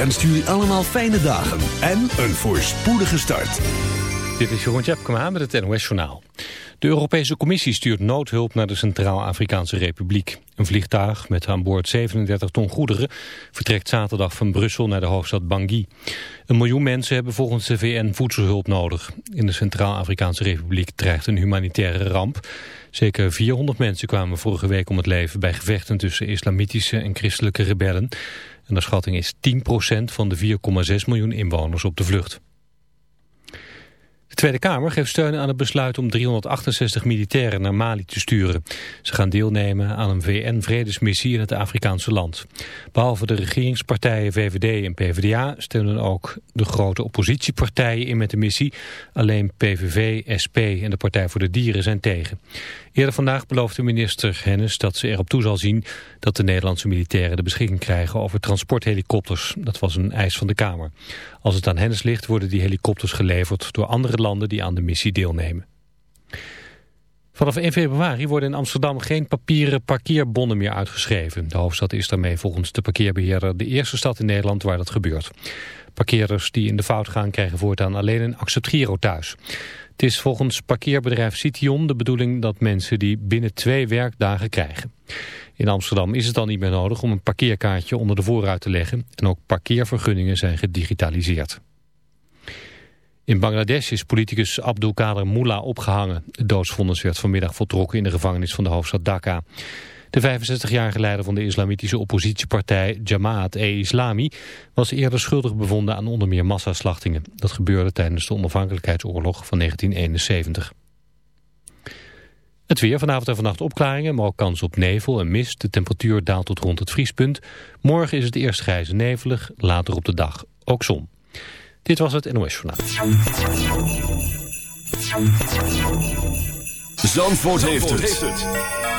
Wenst jullie allemaal fijne dagen en een voorspoedige start. Dit is Jeroen Tjepkema met het NOS Journaal. De Europese Commissie stuurt noodhulp naar de Centraal-Afrikaanse Republiek. Een vliegtuig met aan boord 37 ton goederen vertrekt zaterdag van Brussel naar de hoofdstad Bangui. Een miljoen mensen hebben volgens de VN voedselhulp nodig. In de Centraal-Afrikaanse Republiek dreigt een humanitaire ramp. Zeker 400 mensen kwamen vorige week om het leven bij gevechten tussen islamitische en christelijke rebellen. En de schatting is 10% van de 4,6 miljoen inwoners op de vlucht. De Tweede Kamer geeft steun aan het besluit om 368 militairen naar Mali te sturen. Ze gaan deelnemen aan een VN-vredesmissie in het Afrikaanse land. Behalve de regeringspartijen VVD en PvdA steunen ook de grote oppositiepartijen in met de missie. Alleen PVV, SP en de Partij voor de Dieren zijn tegen. Eerder vandaag beloofde minister Hennis dat ze erop toe zal zien dat de Nederlandse militairen de beschikking krijgen over transporthelikopters. Dat was een eis van de Kamer. Als het aan Hennis ligt worden die helikopters geleverd door andere landen die aan de missie deelnemen. Vanaf 1 februari worden in Amsterdam geen papieren parkeerbonnen meer uitgeschreven. De hoofdstad is daarmee volgens de parkeerbeheerder de eerste stad in Nederland waar dat gebeurt. Parkeerders die in de fout gaan krijgen voortaan alleen een acceptgiro thuis. Het is volgens parkeerbedrijf Cition de bedoeling dat mensen die binnen twee werkdagen krijgen. In Amsterdam is het dan niet meer nodig om een parkeerkaartje onder de voorruit te leggen en ook parkeervergunningen zijn gedigitaliseerd. In Bangladesh is politicus Abdul Kader Mullah opgehangen. Het doodsvonnis werd vanmiddag voltrokken in de gevangenis van de hoofdstad Dhaka. De 65-jarige leider van de islamitische oppositiepartij Jamaat-e-Islami was eerder schuldig bevonden aan onder meer massaslachtingen. Dat gebeurde tijdens de onafhankelijkheidsoorlog van 1971. Het weer vanavond en vannacht opklaringen, maar ook kans op nevel en mist. De temperatuur daalt tot rond het vriespunt. Morgen is het eerst grijs en nevelig, later op de dag ook zon. Dit was het NOS Journaal. Zandvoort, heeft, het.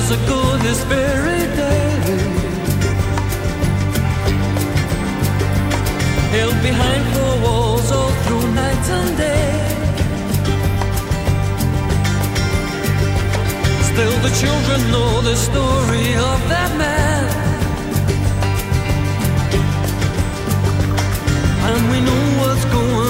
Years ago this very day. Held behind four walls all through night and day. Still the children know the story of that man. And we know what's going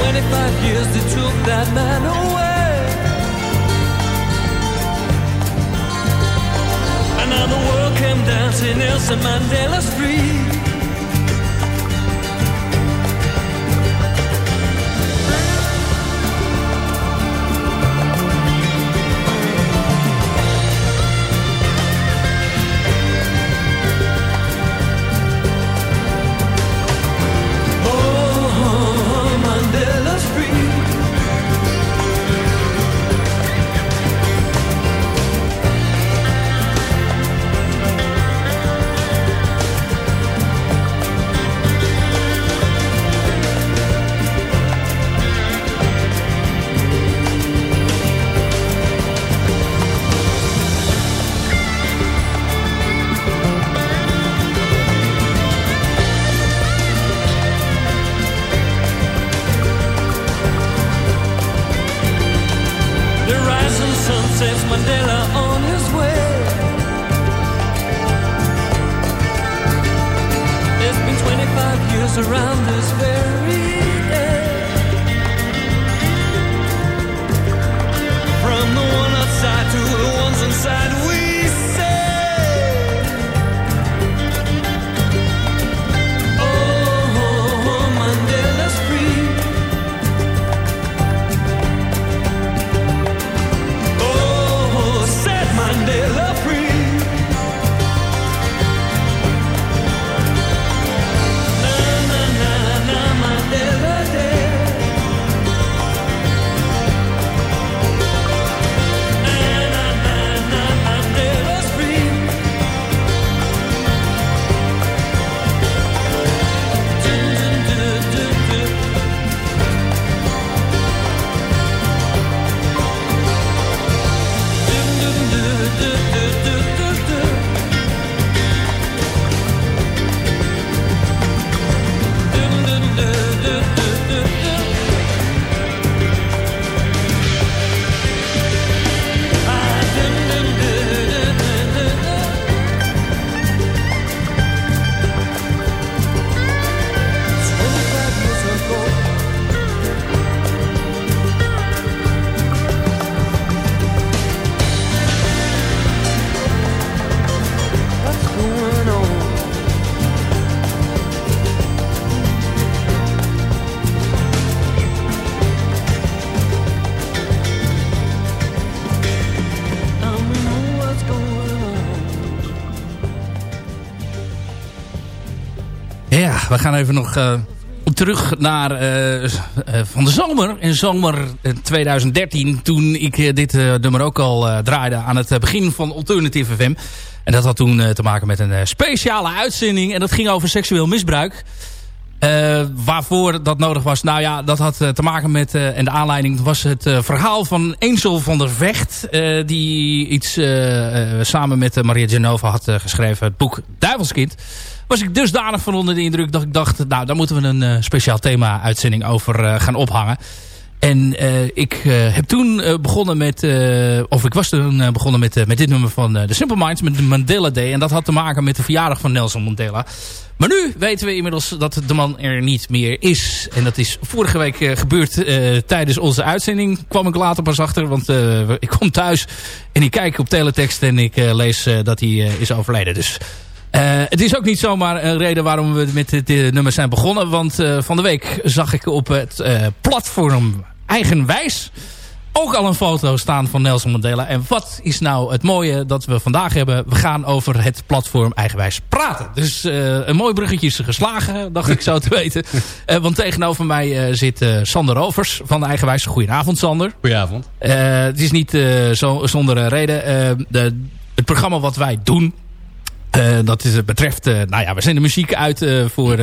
25 years they took that man away. And now the world came dancing Nelson Mandela's free. We gaan even nog uh, terug naar uh, van de zomer. In zomer 2013, toen ik dit nummer ook al draaide aan het begin van Alternative FM. En dat had toen te maken met een speciale uitzending. En dat ging over seksueel misbruik. waarvoor dat nodig was, nou ja, dat had te maken met... en de aanleiding was het verhaal van Angel van der Vecht... die iets samen met Maria Genova had geschreven, het boek Duivelskind was ik dusdanig van onder de indruk dat ik dacht... nou, daar moeten we een uh, speciaal thema-uitzending over uh, gaan ophangen. En uh, ik heb toen begonnen met... of ik was toen begonnen met, met dit nummer van The Simple Minds... met de Mandela Day. En dat had te maken met de verjaardag van Nelson Mandela. Maar nu weten we inmiddels dat de man er niet meer is. En dat is vorige week gebeurd tijdens onze uitzending. Kwam ik later pas achter, want ik kom thuis en ik kijk op teletext... en ik lees dat hij is overleden. Dus het is ook niet zomaar een reden waarom we met dit uh, nummer zijn begonnen. Want uh, van de week zag ik op het platform Eigenwijs ook al een foto staan van Nelson Mandela. En wat is nou het mooie dat we vandaag hebben? We gaan over het platform Eigenwijs praten. Dus een mooi bruggetje is geslagen, dacht ik zo te weten. want tegenover mij zit Sander Rovers van Eigenwijs. Goedenavond Sander. Goedenavond. het is niet zo, zonder reden. De, het programma wat wij doen uh, dat is, betreft, uh, nou ja, we zenden muziek uit uh, voor,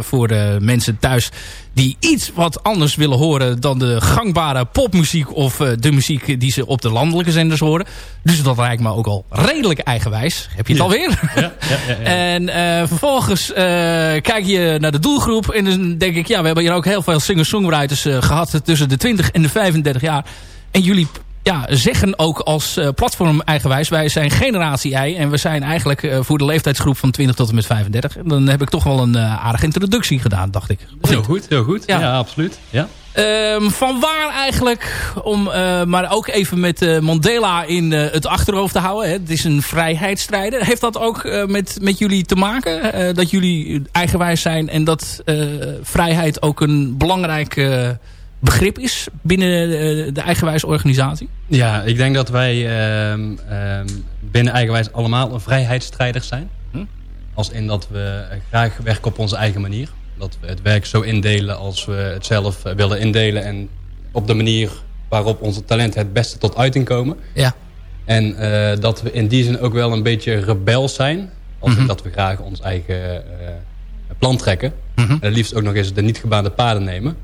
voor mensen thuis die iets wat anders willen horen dan de gangbare popmuziek of de muziek die ze op de landelijke zenders horen. Dus dat lijkt me ook al redelijk eigenwijs. Heb je het ja. alweer? Ja, ja, en vervolgens kijk je naar de doelgroep en dan denk ik, ja, we hebben hier ook heel veel singer-songwriters gehad tussen de 20 en de 35 jaar. En jullie ja, zeggen ook als uh, platform eigenwijs... wij zijn generatie I en we zijn eigenlijk uh, voor de leeftijdsgroep van 20 tot en met 35. En dan heb ik toch wel een uh, aardige introductie gedaan, dacht ik. Heel goed, heel goed. Ja, ja absoluut. Ja. Um, van waar eigenlijk, om maar ook even met Mandela in het achterhoofd te houden. Hè, het is een vrijheidsstrijder. Heeft dat ook met, met jullie te maken? dat jullie eigenwijs zijn en dat vrijheid ook een belangrijke begrip is binnen de, de eigenwijs organisatie? Ja, ik denk dat wij uh, uh, binnen eigenwijs allemaal een vrijheidsstrijders zijn. Hm? Als in dat we graag werken op onze eigen manier. Dat we het werk zo indelen als we het zelf willen indelen. En op de manier waarop onze talenten het beste tot uiting komen. Ja. En uh, dat we in die zin ook wel een beetje rebel zijn. Als mm -hmm. dat we graag ons eigen uh, plan trekken. Mm -hmm. En liefst ook nog eens de niet gebaande paden nemen.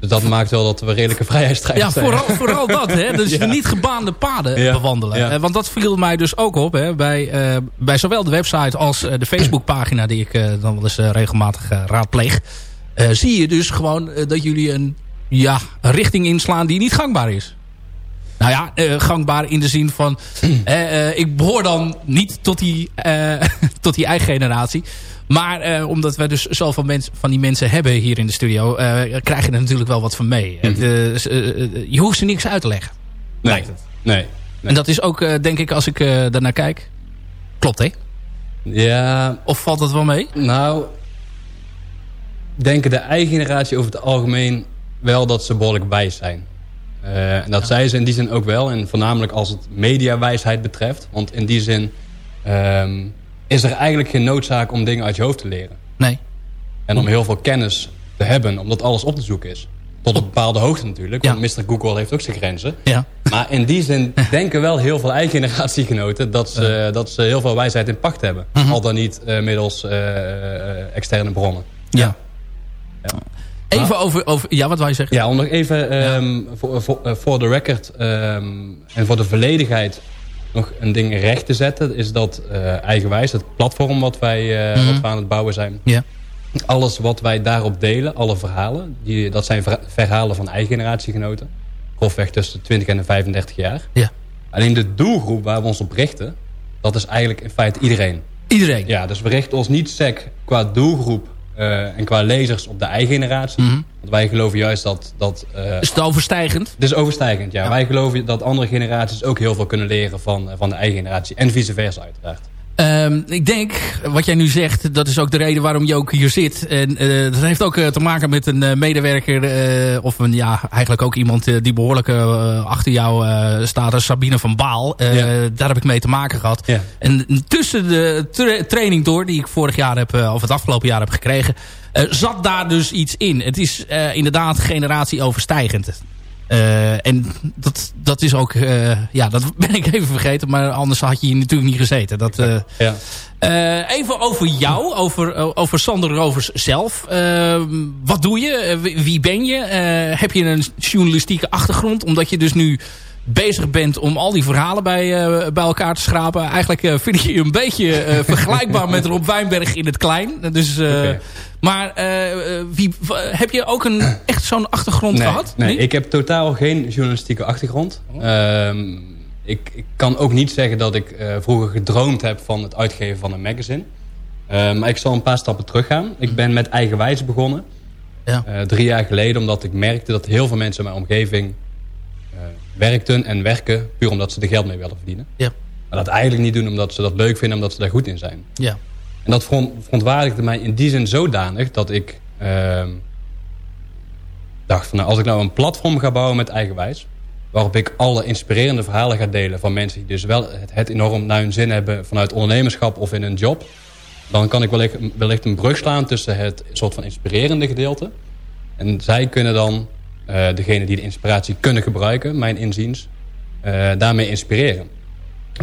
Dus dat maakt wel dat we redelijke vrijheidsstrijders ja, vooral, vooral dat. Hè? Dus ja. niet gebaande paden ja. bewandelen. Ja. Want dat viel mij dus ook op. Hè? Bij, uh, bij zowel de website als uh, de Facebookpagina... die ik uh, dan wel eens regelmatig raadpleeg... zie je dus gewoon dat jullie een, ja, een richting inslaan die niet gangbaar is. Nou ja, gangbaar in de zin van... ik behoor dan niet tot die, tot die eigen generatie... Maar uh, omdat we dus zoveel mens, van die mensen hebben hier in de studio... Uh, krijg je er natuurlijk wel wat van mee. Mm -hmm. uh, je hoeft ze niks uit te leggen. Nee. Het. Nee, nee. En dat is ook, denk ik, als ik daarnaar kijk... Klopt, hè? Ja. Of valt dat wel mee? Nou, denken de eigen generatie over het algemeen wel dat ze behoorlijk wijs zijn. en dat ja. zij ze in die zin ook wel. En voornamelijk als het mediawijsheid betreft. Want in die zin... Um, is er eigenlijk geen noodzaak om dingen uit je hoofd te leren. Nee. En om heel veel kennis te hebben, omdat alles op te zoeken is. Tot een bepaalde hoogte natuurlijk, want Mr. Google heeft ook zijn grenzen. Ja. Maar in die zin denken wel heel veel eigen generatiegenoten... dat ze, ja. dat ze heel veel wijsheid in pacht hebben. -hmm. Al dan niet uh, middels uh, externe bronnen. Ja. ja. Even over, over... Ja, wat wij zeggen? Ja, om nog even um, voor, voor, voor de record um, en voor de volledigheid nog een ding recht te zetten... is dat uh, eigenwijs, het platform wat wij, mm -hmm. wat we aan het bouwen zijn... Yeah. alles wat wij daarop delen, alle verhalen... Die, dat zijn verhalen van eigen generatiegenoten. Grofweg tussen de 20 en de 35 jaar. Yeah. Alleen de doelgroep waar we ons op richten... dat is eigenlijk in feite iedereen. Iedereen? Ja, dus we richten ons niet sec qua doelgroep uh, en qua lezers op de eigen generatie. Mm -hmm. Want wij geloven juist dat... dat uh, is het overstijgend? Het is overstijgend, ja. ja. Wij geloven dat andere generaties ook heel veel kunnen leren van, van de eigen generatie. En vice versa uiteraard. Um, ik denk, wat jij nu zegt, dat is ook de reden waarom je ook hier zit. En uh, dat heeft ook uh, te maken met een uh, medewerker, of een, ja, eigenlijk ook iemand die behoorlijk achter jou staat, als Sabine van Baal. Ja. Daar heb ik mee te maken gehad. Ja. En tussen de tra training door, die ik vorig jaar heb, of het afgelopen jaar heb gekregen, zat daar dus iets in. Het is inderdaad generatieoverstijgend. Uh, en dat, dat is ook... Uh, ja, dat ben ik even vergeten. Maar anders had je hier natuurlijk niet gezeten. Dat, uh, ja. even over jou. Over, over Sander Rovers zelf. wat doe je? Wie ben je? heb je een journalistieke achtergrond? Omdat je dus nu bezig bent om al die verhalen bij, uh, bij elkaar te schrapen. Eigenlijk uh, vind ik je een beetje uh, vergelijkbaar met Rob Wijnberg in het klein. Dus, okay. Maar wie, heb je ook een, echt zo'n achtergrond nee, gehad? Nee, ik heb totaal geen journalistieke achtergrond. Oh. Um, ik, ik, kan ook niet zeggen dat ik vroeger gedroomd heb van het uitgeven van een magazine. maar ik zal een paar stappen teruggaan. Ik ben met eigenwijs begonnen. Ja. drie jaar geleden omdat ik merkte dat heel veel mensen in mijn omgeving werkten en werken puur omdat ze er geld mee willen verdienen. Ja. Maar dat eigenlijk niet doen omdat ze dat leuk vinden, omdat ze daar goed in zijn. Ja. En dat verontwaardigde mij in die zin zodanig dat ik uh, dacht van nou, als ik nou een platform ga bouwen met eigenwijs, waarop ik alle inspirerende verhalen ga delen van mensen die dus wel het, het enorm naar hun zin hebben vanuit ondernemerschap of in een job, dan kan ik wellicht, wellicht een brug slaan tussen het soort van inspirerende gedeelte. En zij kunnen dan uh, degene die de inspiratie kunnen gebruiken, mijn inziens, uh, daarmee inspireren.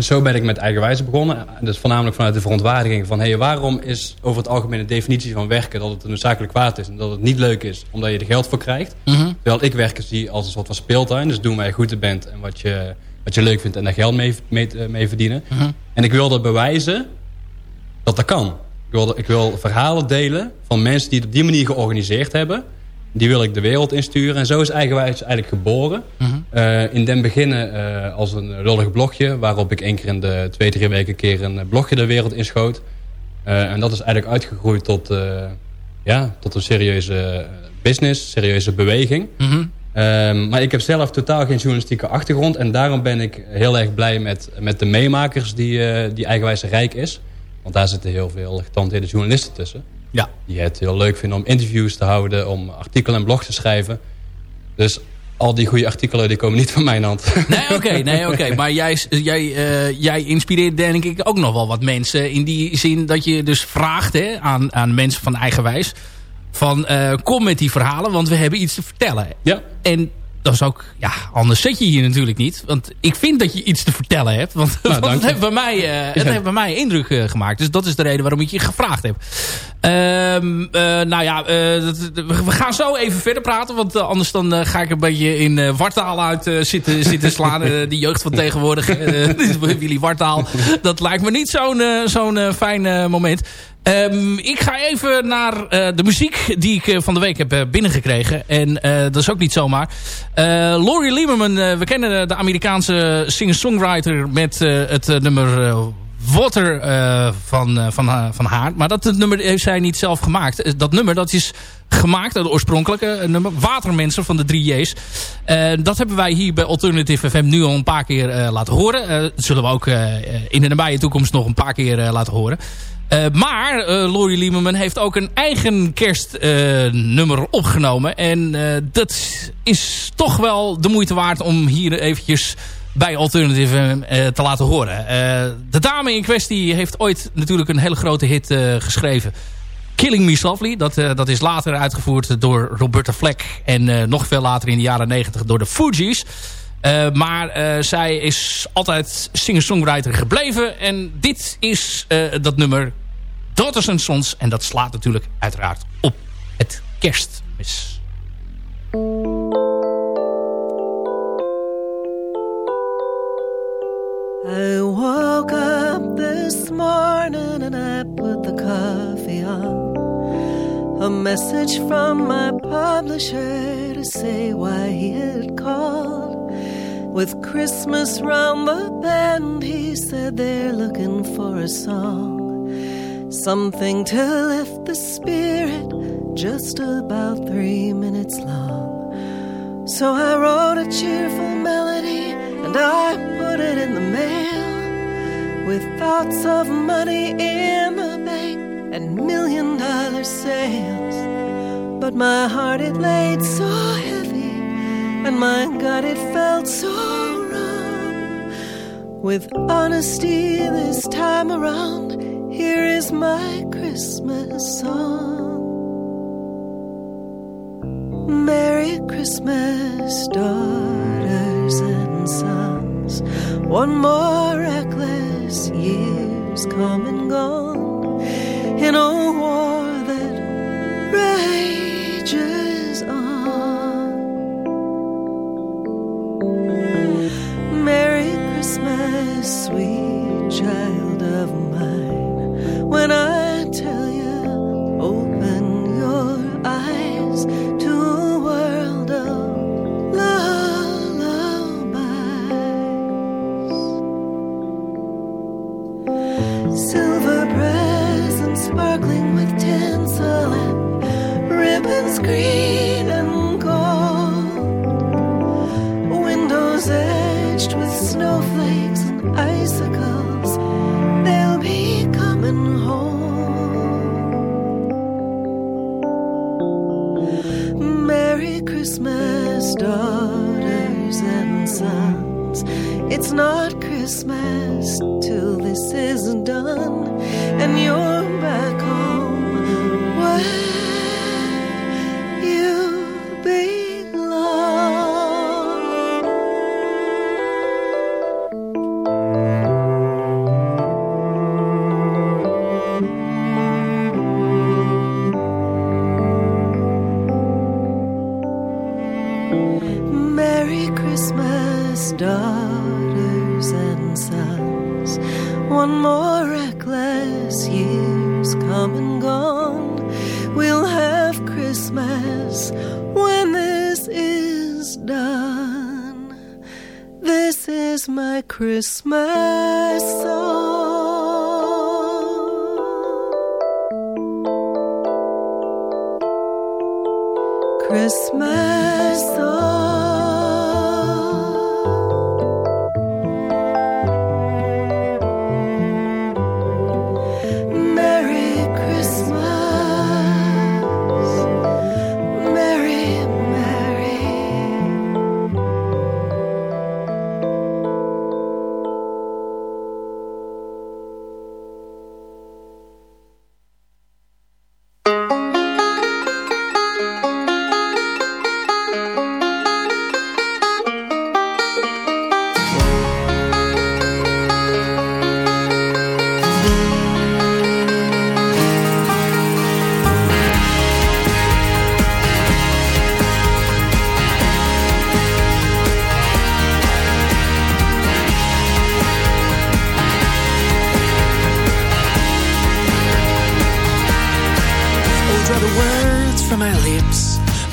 Zo ben ik met eigenwijze begonnen. Dus voornamelijk vanuit de verontwaardiging van... Hey, waarom is over het algemeen de definitie van werken... dat het een noodzakelijk kwaad is en dat het niet leuk is... omdat je er geld voor krijgt. Mm -hmm. Terwijl ik werken zie als een soort van speeltuin. Dus doen waar je goed bent en wat je, wat je leuk vindt... en daar geld mee, mee, mee verdienen. Mm -hmm. En ik wilde bewijzen dat dat kan. Ik wil, ik wil verhalen delen van mensen die het op die manier georganiseerd hebben... Die wil ik de wereld insturen. En zo is Eigenwijs eigenlijk geboren. Uh, in den beginnen uh, als een lullig blogje... waarop ik één keer in de twee, drie weken een keer een blogje de wereld inschoot. Uh, en dat is eigenlijk uitgegroeid tot, ja, tot een serieuze business, serieuze beweging. Mm maar ik heb zelf totaal geen journalistieke achtergrond... en daarom ben ik heel erg blij met, met de meemakers die, die Eigenwijs Rijk is... Want daar zitten heel veel getalenteerde journalisten tussen. Ja. Die het heel leuk vinden om interviews te houden, om artikelen en blogs te schrijven. Dus al die goede artikelen die komen niet van mijn hand. Nee, oké, nee, oké. Maar jij, jij, uh, jij inspireert denk ik ook nog wel wat mensen. In die zin dat je dus vraagt hè, aan, aan mensen van eigenwijs. Van uh, kom met die verhalen, want we hebben iets te vertellen. Ja. En dat is ook, ja, anders zit je hier natuurlijk niet. Want ik vind dat je iets te vertellen hebt. Want, nou, want het, heeft bij mij, uh, het heeft bij mij indruk uh, gemaakt. Dus dat is de reden waarom ik je gevraagd heb. Um, uh, nou ja, dat, we gaan zo even verder praten. Want anders dan ga ik een beetje in wartaal uit zitten, zitten slaan. die jeugd van tegenwoordig, Willy Wartaal. Dat lijkt me niet zo'n zo'n fijn moment. Um, ik ga even naar uh, de muziek die ik uh, van de week heb uh, binnengekregen. En dat is ook niet zomaar. Laurie Lieberman, we kennen de Amerikaanse singer-songwriter met het nummer Water van, van, van haar. Maar dat nummer heeft zij niet zelf gemaakt. Dat nummer dat is gemaakt, het oorspronkelijke nummer. Watermensen van de 3J's. dat hebben wij hier bij Alternative FM nu al een paar keer laten horen. dat zullen we ook in de nabije toekomst nog een paar keer laten horen. Uh, maar uh, Laurie Lieberman heeft ook een eigen kerstnummer opgenomen. En dat is toch wel de moeite waard om hier eventjes bij Alternative te laten horen. de dame in kwestie heeft ooit natuurlijk een hele grote hit geschreven. Killing Me Softly. Dat, dat is later uitgevoerd door Roberta Fleck. En nog veel later in de jaren negentig door de Fugees. Uh, maar uh, zij is altijd singer-songwriter gebleven. En dit is uh, dat nummer Daughters and Sons. En dat slaat natuurlijk uiteraard op het kerstmis. I woke up this morning and I put the coffee on. A message from my publisher to say why he had called. With Christmas round the bend, he said they're looking for a song. Something to lift the spirit, just about three minutes long. So I wrote a cheerful melody and I put it in the mail with thoughts of money in the bank and million dollar sales. But my heart it laid so heavy and my God it felt so wrong. With honesty this time around here is my Christmas song. Merry Christmas, daughters and sons. One more reckless year's come and gone in a war icicle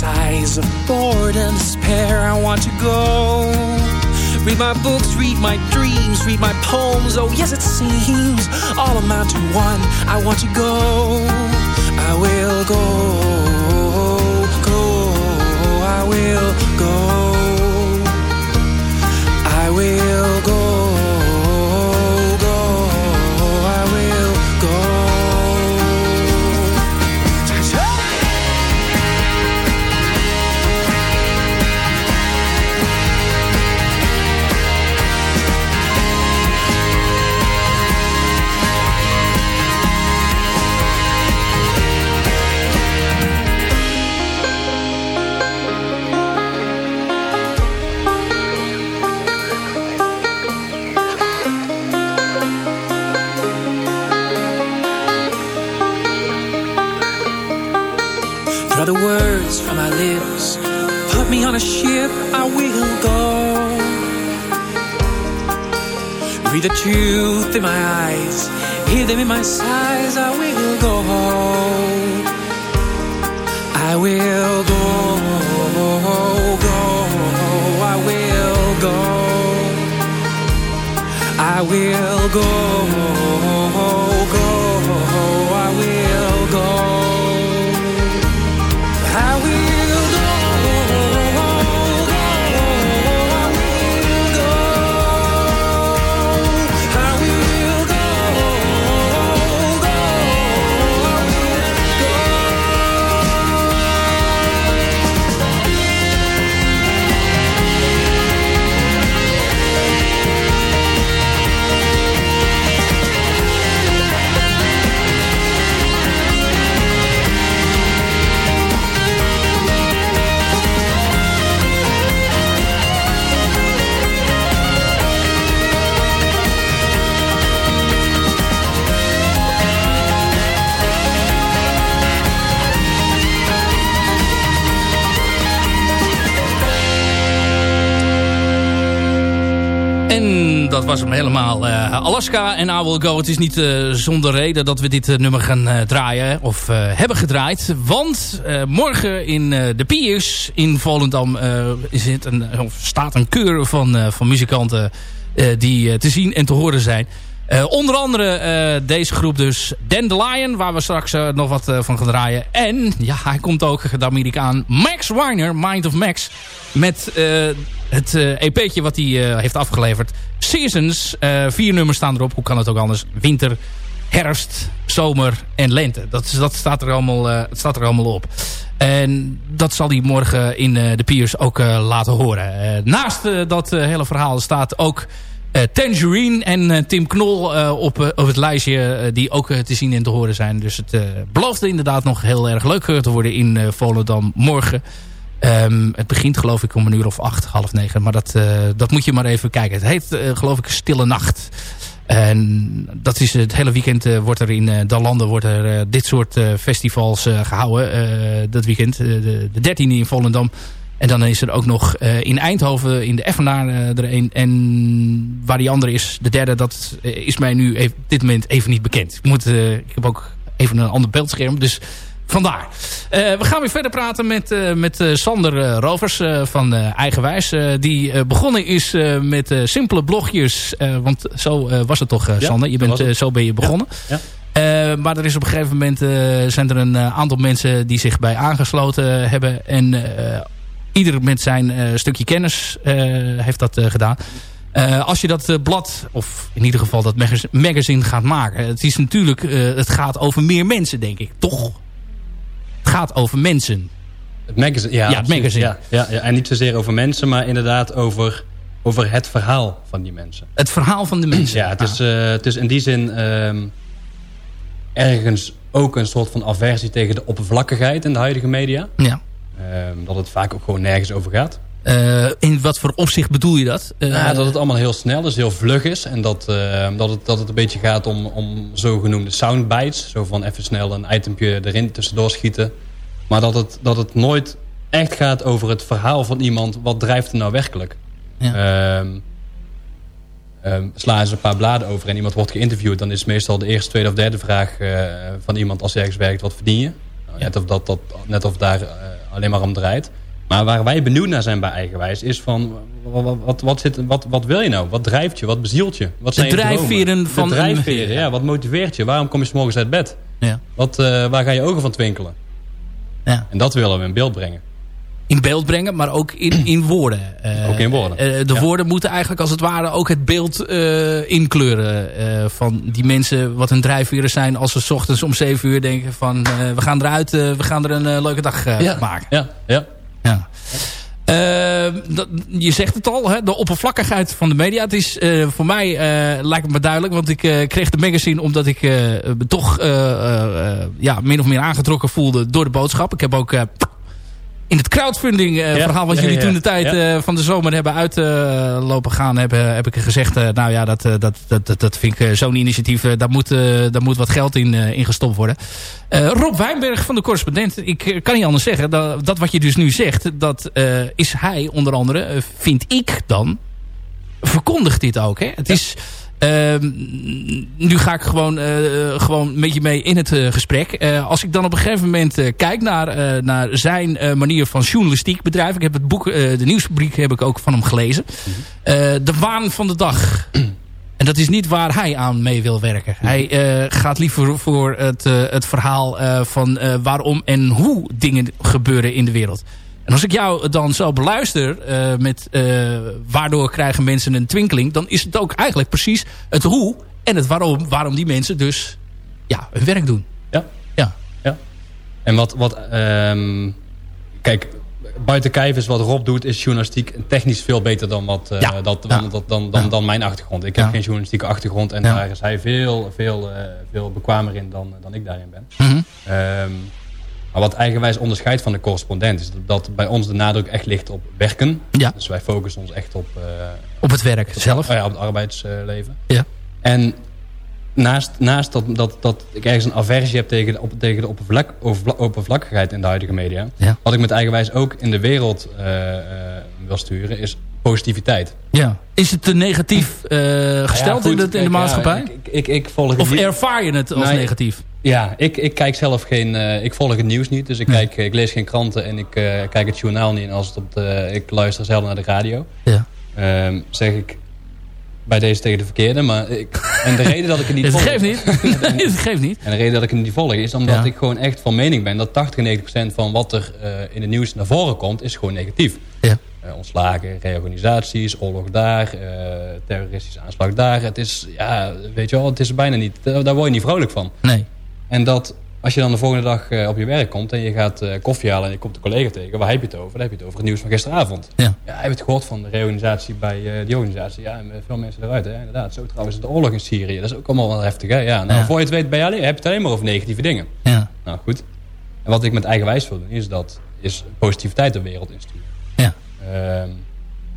sighs of boredom, despair. I want to go. Read my books, read my dreams, read my poems. Oh, yes, it seems all amount to one. I want to go. I will go. Go. I will go. Read the truth in my eyes. Hear them in my sighs, I will go. I will go. Go. I will go. I will. Go. Dat was hem helemaal. eh, Alaska en I Will Go. Het is niet eh, zonder reden dat we dit eh, nummer gaan draaien. Of hebben gedraaid. Want morgen in de Piers in Volendam het een, of staat een keur van, van muzikanten die te zien en te horen zijn. Onder andere deze groep dus Dandelion, waar we straks nog wat van gaan draaien. En ja, hij komt ook de Amerikaan Max Weiner, Mind of Max. Met het eh, EP'tje wat hij eh, heeft afgeleverd. Seasons, eh, vier nummers staan erop. Hoe kan het ook anders? Winter, herfst, zomer en lente. Dat, dat staat, er allemaal, staat er allemaal op. En dat zal hij morgen in de Piers ook laten horen. Naast dat hele verhaal staat ook Tangerine en Tim Knol op, op het lijstje die ook te zien en te horen zijn. Dus het belooft inderdaad nog heel erg leuk te worden in Volendam morgen. Ehm, het begint geloof ik om een uur of acht, half negen. Maar dat, eh, dat moet je maar even kijken. Het heet eh, geloof ik Stille Nacht. En dat is het hele weekend eh, wordt er in uh, wordt er dit soort festivals eh, gehouden. eh, dat weekend. De, de 13e in Volendam. En dan is er ook nog in Eindhoven in de Evenaar eh, er een. En waar die andere is, de derde, dat is mij nu op dit moment even niet bekend. Ik, moet, ik heb ook even een ander beeldscherm. Dus vandaar. Eh, we gaan weer verder praten met, eh, met eh, Sander Rovers van Eigenwijs. die begonnen is met simpele blogjes. want zo was het toch, Ja, Sander? Je bent, zo ben je begonnen. Ja. Maar er is op een gegeven moment zijn er een aantal mensen die zich bij aangesloten hebben. En ieder met zijn stukje kennis heeft dat gedaan. Als je dat blad, of in ieder geval dat magaz- magazine gaat maken. Het is natuurlijk, het gaat over meer mensen denk ik. Toch? Het gaat over mensen. Het magazine, ja, Ja, het magazine. Ja, ja, ja, en niet zozeer over mensen, maar inderdaad over, over het verhaal van die mensen. Het verhaal van de mensen. Ja, het is, eh, het is in die zin ehm, ergens ook een soort van aversie tegen de oppervlakkigheid in de huidige media. Ja. Ehm, dat het vaak ook gewoon nergens over gaat. Eh, in wat voor opzicht bedoel je dat? Eh, Ja, dat het allemaal heel snel is, heel vlug is. En dat, ehm, dat, het, dat het een beetje gaat om, om zogenoemde soundbites. Zo van even snel een itempje erin tussendoor schieten. Maar dat het, dat het nooit echt gaat over het verhaal van iemand. Wat drijft er nou werkelijk? Ja. Ehm, ehm, sla eens een paar bladen over en iemand wordt geïnterviewd... dan is meestal de eerste, tweede of derde vraag eh, van iemand als je ergens werkt... wat verdien je? Nou, net, of dat, dat, net of daar eh, alleen maar om draait. Maar waar wij benieuwd naar zijn bij Eigenwijs... is van, wat, wat, zit, wat, wat wil je nou? Wat drijft je? Wat bezielt je? Wat De zijn dromen? drijfveren van De een- drijfveren, ja. Wat motiveert je? Waarom kom je 's morgens uit bed? ja. Wat, eh, waar ga je ogen van twinkelen? Ja. En dat willen we in beeld brengen. in beeld brengen, maar ook in, in woorden. Eh, Ook in woorden. eh, de Ja. woorden moeten eigenlijk als het ware ook het beeld inkleuren. van die mensen, wat hun drijfveren zijn als ze 's ochtends om 7 uur denken van... we gaan eruit, we gaan er een leuke dag maken. Ja, ja. Ja. Eh, dat, je zegt het al, hè, de oppervlakkigheid van de media. Het is eh, voor mij, eh, lijkt me duidelijk, want ik eh, kreeg de magazine omdat ik me toch ja, min of meer aangetrokken voelde door de boodschap. Ik heb ook in het crowdfunding eh, Ja, verhaal wat ja, jullie ja, toen de tijd eh, van de zomer hebben uitlopen gaan, hebben, heb ik gezegd, eh, nou ja, dat, eh, dat, dat, dat, vind ik eh, zo'n initiatief, eh, daar, moet, eh, daar moet wat geld in, eh, in gestopt worden. Eh, Rob Wijnberg van de correspondent, ik eh, kan niet anders zeggen, dat, dat wat je dus nu zegt, dat eh, is hij onder andere, eh, vind ik dan, verkondigt dit ook. Hè? Het is... ehm, nu ga ik gewoon, eh, gewoon met je mee in het eh, gesprek. Eh, als ik dan op een gegeven moment kijk naar, naar zijn manier van journalistiek bedrijven. Ik heb het boek, de nieuwsfabriek, heb ik ook van hem gelezen. Eh, de waan van de dag. En dat is niet waar hij aan mee wil werken. Hij gaat liever voor het, het verhaal van waarom en hoe dingen gebeuren in de wereld. En als ik jou dan zo beluister, eh, met eh, waardoor krijgen mensen een twinkeling... dan is het ook eigenlijk precies het hoe en het waarom, waarom die mensen dus ja, hun werk doen. Ja. Ja. ja. En wat... wat ehm, kijk, buiten kijf is wat Rob doet... is journalistiek technisch veel beter dan, wat, eh, Ja. dat, Ja. dan, dat- dan, dan, dan mijn achtergrond. Ik heb Ja. geen journalistieke achtergrond... en daar is hij veel, veel, veel bekwamer in dan, dan ik daarin ben. Ehm, maar wat eigenwijs onderscheidt van de correspondent... is dat, bij ons de nadruk echt ligt op werken. Ja. Dus wij focussen ons echt op... eh, Op het werk zelf. Oh ja, op het arbeidsleven. Ja. En naast, naast dat, dat, dat ik ergens een aversie heb tegen de, op, tegen de oppervlak, oppervlakkigheid in de huidige media... Ja. wat ik met eigenwijs ook in de wereld eh, eh, wil sturen, is positiviteit. Ja. Is het te negatief gesteld Ja, in, de, in de ja, maatschappij? ik, ik, ik volg of niet- ervaar je het als Nee. negatief? Ja, ik, ik kijk zelf geen... eh, ik volg het nieuws niet, dus ik, kijk, ik lees geen kranten en ik eh, kijk het journaal niet. En als het op de, ik luister zelden naar de radio. Ja. Ehm, zeg ik bij deze tegen de verkeerde. Maar ik, en de reden dat ik het niet Het volg... geeft niet. het geeft niet. En de reden dat ik het niet volg is omdat Ja. ik gewoon echt van mening ben... dat 80, 90 procent van wat er eh, in het nieuws naar voren komt... is gewoon negatief. Ja. Ontslagen, reorganisaties, oorlog daar, terroristische aanslag daar. Het is, ja, weet je wel, het is bijna niet... Daar word je niet vrolijk van. Nee. En dat als je dan de volgende dag eh, op je werk komt... en je gaat eh, koffie halen en je komt een collega tegen... waar heb je het over? Dan heb je het over het nieuws van gisteravond. Ja. Ja, heb je het gehoord van de reorganisatie bij eh, die organisatie? Ja, en veel mensen eruit, hè? inderdaad. Zo trouwens de oorlog in Syrië. Dat is ook allemaal wel heftig, hè? Ja, nou, Ja. voor je het weet ben je alleen, heb je het alleen maar over negatieve dingen. Ja. Nou, goed. En wat ik met eigenwijs wil doen, is dat... is positiviteit de wereld insturen. Ja. Ehm,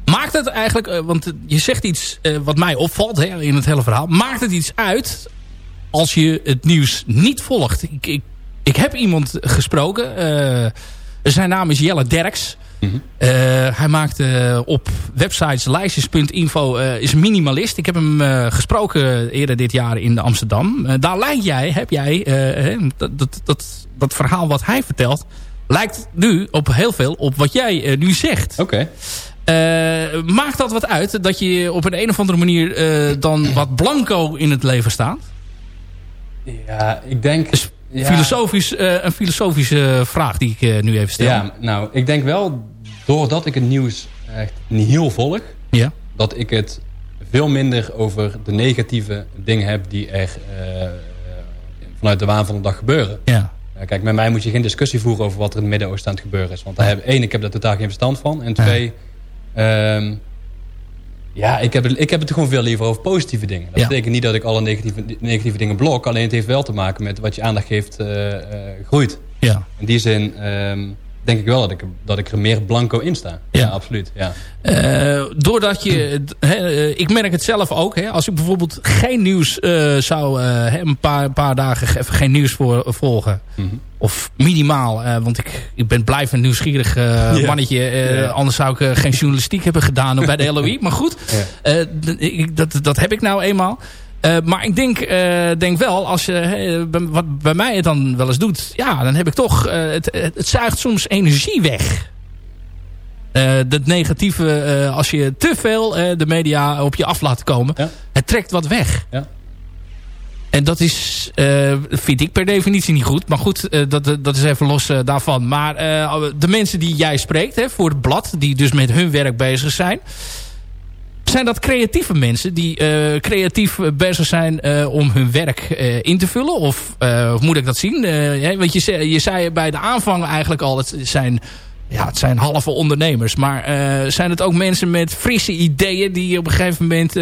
Maakt het eigenlijk, want je zegt iets wat mij opvalt hè, in het hele verhaal. Maakt het iets uit als je het nieuws niet volgt? Ik, ik, ik heb iemand gesproken. eh, zijn naam is Jelle Derks. Mhm. Eh, hij maakt op websites lijstjes.info eh, is minimalist. Ik heb hem gesproken eerder dit jaar in Amsterdam. Daar lijkt jij, heb jij, dat, dat, dat, dat verhaal wat hij vertelt... lijkt nu op heel veel op wat jij nu zegt. Oké. Maakt dat wat uit dat je op een, een of andere manier dan wat blanco in het leven staat? Ja, ik denk... Dus ja. Filosofisch, eh, een filosofische vraag die ik eh, nu even stel. Ja, nou, ik denk wel, doordat ik het nieuws echt niet heel volg... Ja. dat ik het veel minder over de negatieve dingen heb die er eh, vanuit de waan van de dag gebeuren. Ja. Kijk, met mij moet je geen discussie voeren over wat er in het Midden-Oosten aan het gebeuren is. Want daar heb, één, ik heb daar totaal geen verstand van. En twee, ehm, ja, ik heb, het, ik heb het gewoon veel liever over positieve dingen. Dat Ja. betekent niet dat ik alle negatieve, negatieve dingen blok. Alleen het heeft wel te maken met wat je aandacht geeft eh, eh, groeit. Ja. In die zin ehm, denk ik wel dat ik, er- dat ik er meer blanco in sta. Ja. Ja, absoluut. Ja. Eh, doordat je... eh, ik merk het zelf ook. Hè, als ik bijvoorbeeld geen nieuws eh, zou... een paar, paar dagen ge- even geen nieuws voor, volgen. Mhm. Of minimaal. want ik, ik ben blijvend nieuwsgierig mannetje. Anders zou ik geen journalistiek hebben gedaan bij de LOI. Maar goed. Ik- dat, dat heb ik nou eenmaal. Eh, maar ik denk, eh, denk wel, als je, wat bij mij het dan wel eens doet... ja, dan heb ik toch... eh, het, het, zuigt soms energie weg. Dat negatieve, als je te veel de media op je af laat komen... Ja. het trekt wat weg. Ja. En dat is, vind ik per definitie niet goed. Maar goed, dat, dat is even los daarvan. Maar de mensen die jij spreekt hè, voor het blad... die dus met hun werk bezig zijn... zijn dat creatieve mensen die eh, creatief eh, bezig zijn eh, om hun werk in te vullen? Of, of moet ik dat zien? Ja, want je zei, je zei bij de aanvang eigenlijk al... het zijn, ja, het zijn halve ondernemers. Maar zijn het ook mensen met frisse ideeën... die op een gegeven moment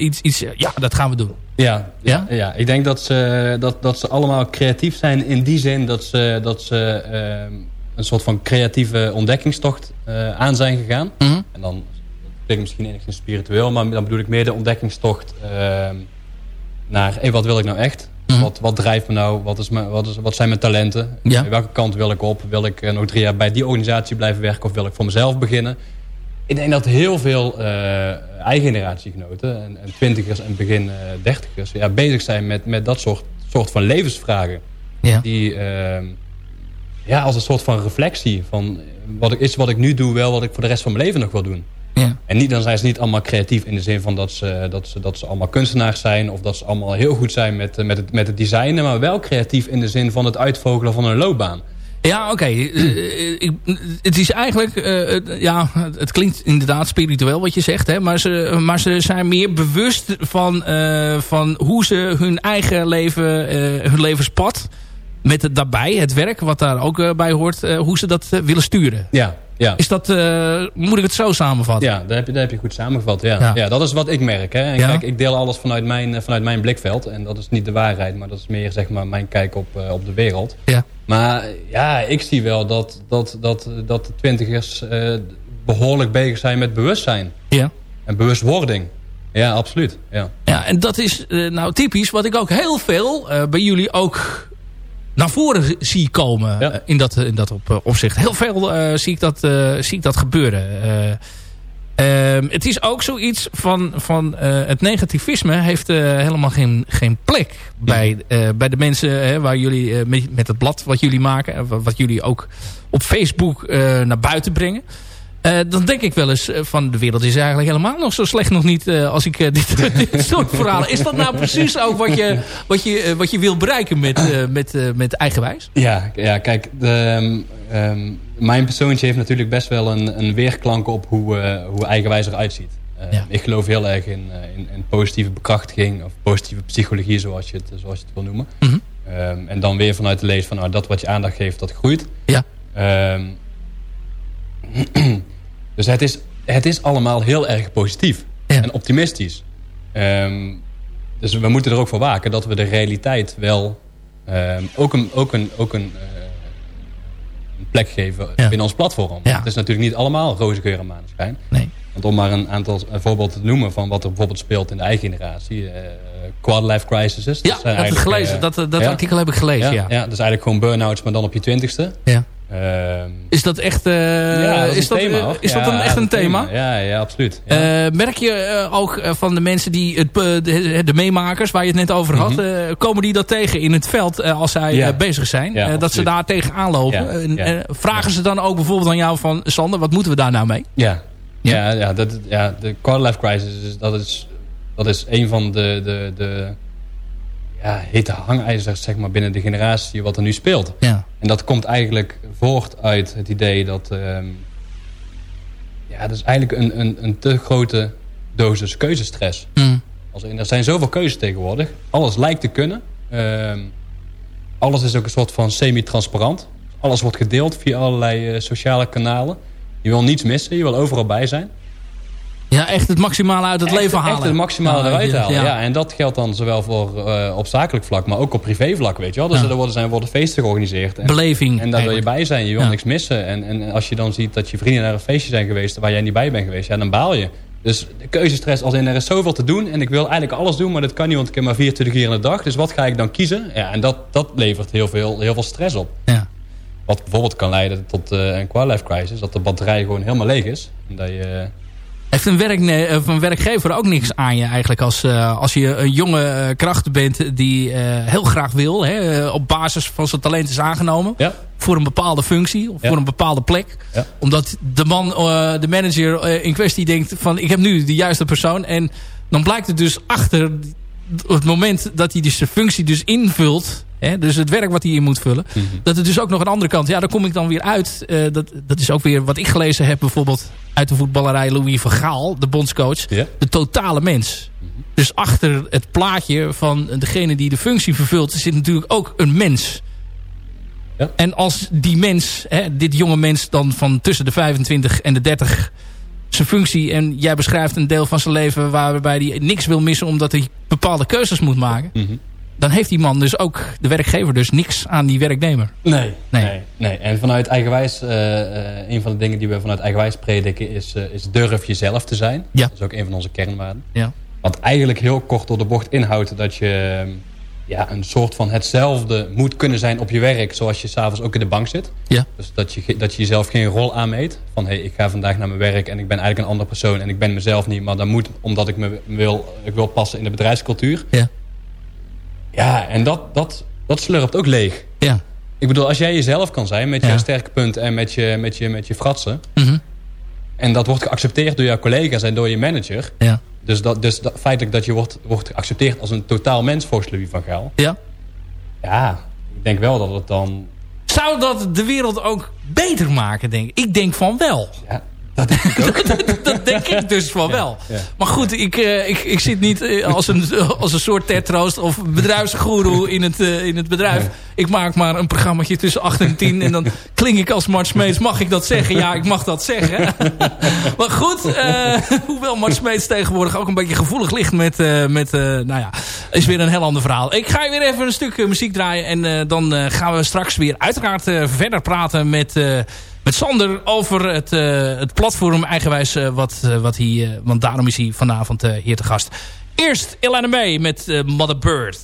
iets, iets... ja, dat gaan we doen. Ja, Ja? ja? ja, ik denk dat ze, dat, dat ze allemaal creatief zijn in die zin dat ze, dat ze een soort van creatieve ontdekkingstocht aan zijn gegaan. Mhm. En dan klinkt misschien enigszins spiritueel, maar dan bedoel ik meer de ontdekkingstocht ehm, naar hey, wat wil ik nou echt? Mhm. Wat, wat drijft me nou? Wat, is mijn, wat, is, wat zijn mijn talenten? Ja. Welke kant wil ik op? Wil ik eh, nog drie jaar bij die organisatie blijven werken of wil ik voor mezelf beginnen? Ik denk dat heel veel eh eigen generatiegenoten en, en twintigers en begin eh, dertigers ja, bezig zijn met, met dat soort, soort van levensvragen. Ja. Die ehm, ja, als een soort van reflectie van wat ik, is wat ik nu doe wel wat ik voor de rest van mijn leven nog wil doen. Ja. En niet, dan zijn ze niet allemaal creatief in de zin van dat ze, dat ze, dat ze allemaal kunstenaars zijn... of dat ze allemaal heel goed zijn met, eh, met, het, met het designen... maar wel creatief in de zin van het uitvogelen van een loopbaan. Ja, oké. Eh, eh, het is eigenlijk... het- ja, het klinkt inderdaad spiritueel wat je zegt. Hè, maar, ze, maar ze zijn meer bewust van, van hoe ze hun eigen leven... hun levenspad... met het daarbij, het werk wat daar ook bij hoort... hoe ze dat willen sturen. Ja, ja. Is dat... eh, moet ik het zo samenvatten? Ja, daar heb, je, daar heb je goed samengevat. Ja. Ja. Ja. dat is wat ik merk. Hè. En Ja. kijk, ik deel alles vanuit mijn, eh, vanuit mijn blikveld. En dat is niet de waarheid, maar dat is meer zeg maar, mijn kijk op, eh, op de wereld. Ja. Maar ja, ik zie wel dat, dat, dat, dat de twintigers eh, behoorlijk bezig zijn met bewustzijn. Ja. En bewustwording. Ja, absoluut. Ja. Ja, en dat is nou typisch wat ik ook heel veel bij jullie ook naar voren zie komen Ja. eh, in dat, in dat op, eh, opzicht. Heel veel eh, zie, ik dat, eh, zie ik dat gebeuren. Eh, ehm, het is ook zoiets van, van eh, het negativisme heeft eh, helemaal geen, geen plek bij, eh, bij de mensen hè, waar jullie eh, met, met het blad wat jullie maken, en wat, wat jullie ook op Facebook eh, naar buiten brengen. Eh, dan denk ik wel eens eh, van de wereld is eigenlijk helemaal nog zo slecht nog niet eh, als ik dit, dit soort verhalen. Is dat nou precies ook wat je, wat je, wat je wil bereiken met, met, met eigenwijs? Ja, ja, kijk, de, ehm, ehm, mijn persoontje heeft natuurlijk best wel een, een weerklank op hoe, hoe eigenwijs eruit ziet. Eh, Ja. Ik geloof heel erg in, in, in positieve bekrachtiging of positieve psychologie, zoals je het, zoals je het wil noemen. Mhm. Ehm, en dan weer vanuit de lees van nou, dat wat je aandacht geeft, dat groeit. Ja. Dus het is, het is allemaal heel erg positief Ja. en optimistisch. Ehm, dus we moeten er ook voor waken dat we de realiteit wel ehm, ook een, ook een, ook een, eh, een plek geven Ja. binnen ons platform. Ja. Het is natuurlijk niet allemaal roze geur en maneschijn. Nee. Want om maar een aantal eh, voorbeelden te noemen van wat er bijvoorbeeld speelt in de eigen generatie. eh Quarterlife crises. Dat Ja, dat heb ik eigenlijk, gelezen. Dat, dat ja. artikel heb ik gelezen, ja, ja. ja. dus eigenlijk gewoon burn-outs, maar dan op je twintigste. Ja. Ehm, Is dat echt, is, dat, een thema, hoor. is dat Ja, een, echt een thema? Ja, ja absoluut. Ja. Eh, merk je eh, ook eh, van de mensen die het, de, de meemakers waar je het net over had, eh, komen die dat tegen in het veld als zij Mhm. Bezig zijn? Dat ze daar tegenaan lopen. En, vragen ze dan ook bijvoorbeeld aan jou van Sander, wat moeten we daar nou mee? Ja, Ja? ja? dat, ja de quarterlife crisis, is, dat, is, dat is een van de, de, de ja, hete hangijzers zeg maar, binnen de generatie wat er nu speelt. Ja. En dat komt eigenlijk voort uit het idee dat... ehm, ja, dat is eigenlijk een, een, een te grote dosis keuzestress. Hm. Als er zijn zoveel keuzes tegenwoordig. Alles lijkt te kunnen. Ehm, alles is ook een soort van semi-transparant. Alles wordt gedeeld via allerlei eh, sociale kanalen. Je wil niets missen. Je wil overal bij zijn. Ja, echt het maximale uit het Echt- leven halen. Echt het maximale Ja, eruit halen. ja. Ja. en dat geldt dan zowel voor eh, op zakelijk vlak, maar ook op privévlak, weet je wel. Dus Ja. er worden, zijn, worden feesten georganiseerd. En, Beleving. en daar wil je bij zijn. Je wil niks missen. En, en als je dan ziet dat je vrienden naar een feestje zijn geweest... waar jij niet bij bent geweest, ja, dan baal je. Dus de keuzestress als in er is zoveel te doen... en ik wil eigenlijk alles doen, maar dat kan niet... want ik heb maar 24 uur in de dag. Dus wat ga ik dan kiezen? Ja, en dat, dat levert heel veel, heel veel stress op. Ja. Wat bijvoorbeeld kan leiden tot eh, een quarterlife crisis. Dat de batterij gewoon helemaal leeg is. En dat je... Heeft een, of een werkgever ook niks aan je eigenlijk als, eh, als je een jonge eh, kracht bent die eh, heel graag wil, hè, op basis van zijn talent is aangenomen Ja, voor een bepaalde functie of Ja. voor een bepaalde plek. Ja. Omdat de man, de manager in kwestie denkt van ik heb nu de juiste persoon en dan blijkt het dus achter het moment dat hij dus de functie dus invult, hè, dus het werk wat hij in moet vullen, Mhm. dat het dus ook nog een andere kant. Ja, daar kom ik dan weer uit. Eh, dat, dat is ook weer wat ik gelezen heb bijvoorbeeld uit de voetballerij Louis van Gaal, de bondscoach. De totale mens. Dus achter het plaatje van degene die de functie vervult... zit natuurlijk ook een mens. Ja. En als die mens, hè, dit jonge mens dan van tussen de 25 en de 30... zijn functie en jij beschrijft een deel van zijn leven... waarbij hij niks wil missen omdat hij bepaalde keuzes moet maken... Mhm. dan heeft die man dus ook, de werkgever dus, niks aan die werknemer. Nee, Nee. nee. nee, En vanuit eigenwijs, eh, eh, een van de dingen die we vanuit eigenwijs prediken is, eh, is durf jezelf te zijn. Ja. Dat is ook een van onze kernwaarden. Ja. Wat eigenlijk heel kort door de bocht inhoudt dat je ja, een soort van hetzelfde moet kunnen zijn op je werk zoals je s'avonds ook in de bank zit. Ja. Dus dat je, dat je jezelf geen rol aanmeet. Van hey, ik ga vandaag naar mijn werk en ik ben eigenlijk een andere persoon en ik ben mezelf niet. Maar dat moet omdat ik me wil, ik wil passen in de bedrijfscultuur. Ja. Ja, en dat, dat, dat slurpt ook leeg. Ja. Ik bedoel, als jij jezelf kan zijn met je sterke punten en met je, met je, met je fratsen. Mhm. En dat wordt geaccepteerd door jouw collega's en door je manager. Ja. Dus, dat, dus dat, feitelijk dat je wordt, wordt geaccepteerd als een totaal mens volgens Louis van Gaal. ja. Ja, ik denk wel dat het dan... Zou dat de wereld ook beter maken, denk ik? Ik denk van wel. Ja, dat denk ik ook. dat denk ik dus van wel. ja. Maar goed, ik, eh, ik, ik zit niet eh, als, een, als een soort tetroost of bedrijfsgoeroe in het, eh, in het bedrijf. Ik maak maar een programmaatje tussen 8 en 10 en dan klink ik als Mart Smeets. Mag ik dat zeggen? Ja, ik mag dat zeggen. maar goed, hoewel Mart Smeets tegenwoordig ook een beetje gevoelig ligt met, met nou ja, is weer een heel ander verhaal. Ik ga weer even een stuk muziek draaien en dan gaan we straks weer uiteraard verder praten met... met Sander over het, eh, het platform eigenwijs eh, wat, eh, wat hij... want daarom is hij vanavond hier te gast. Eerst Elena May met Mother Bird.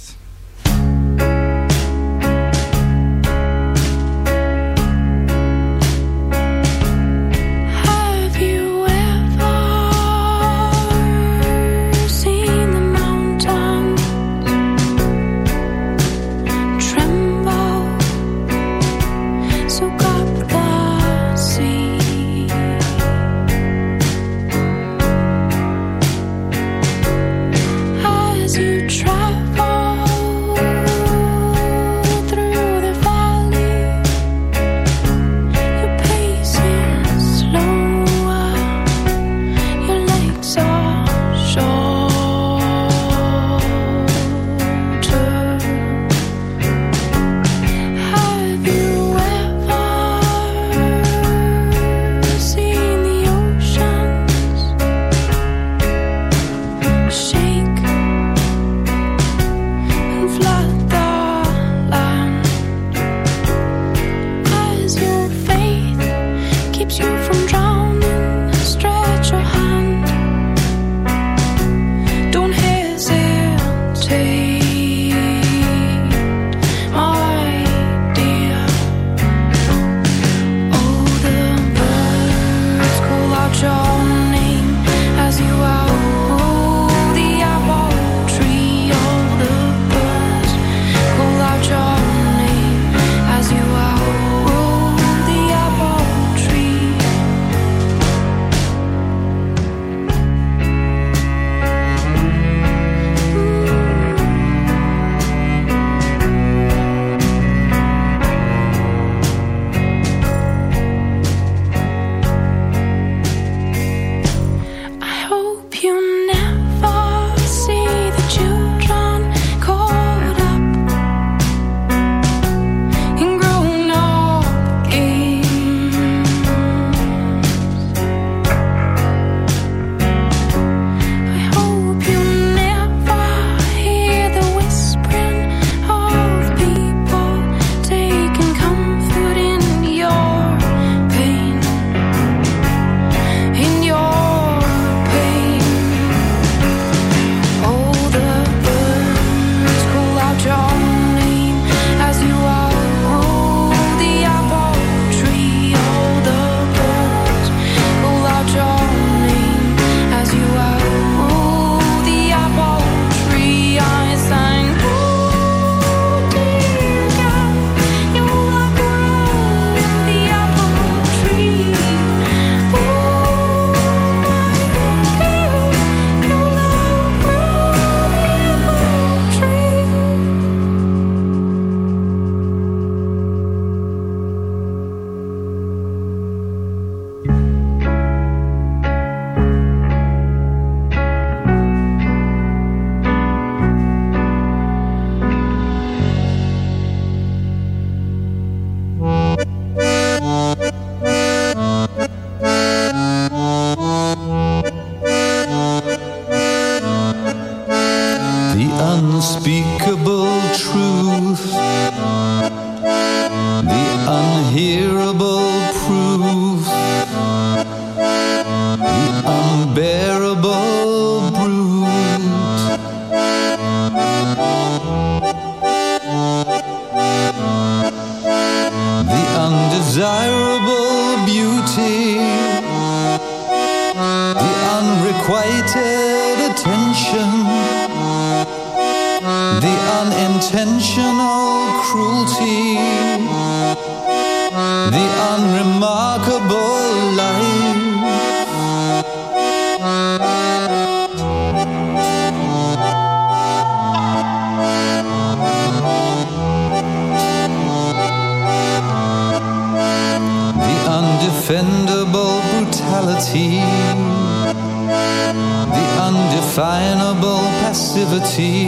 Passivity,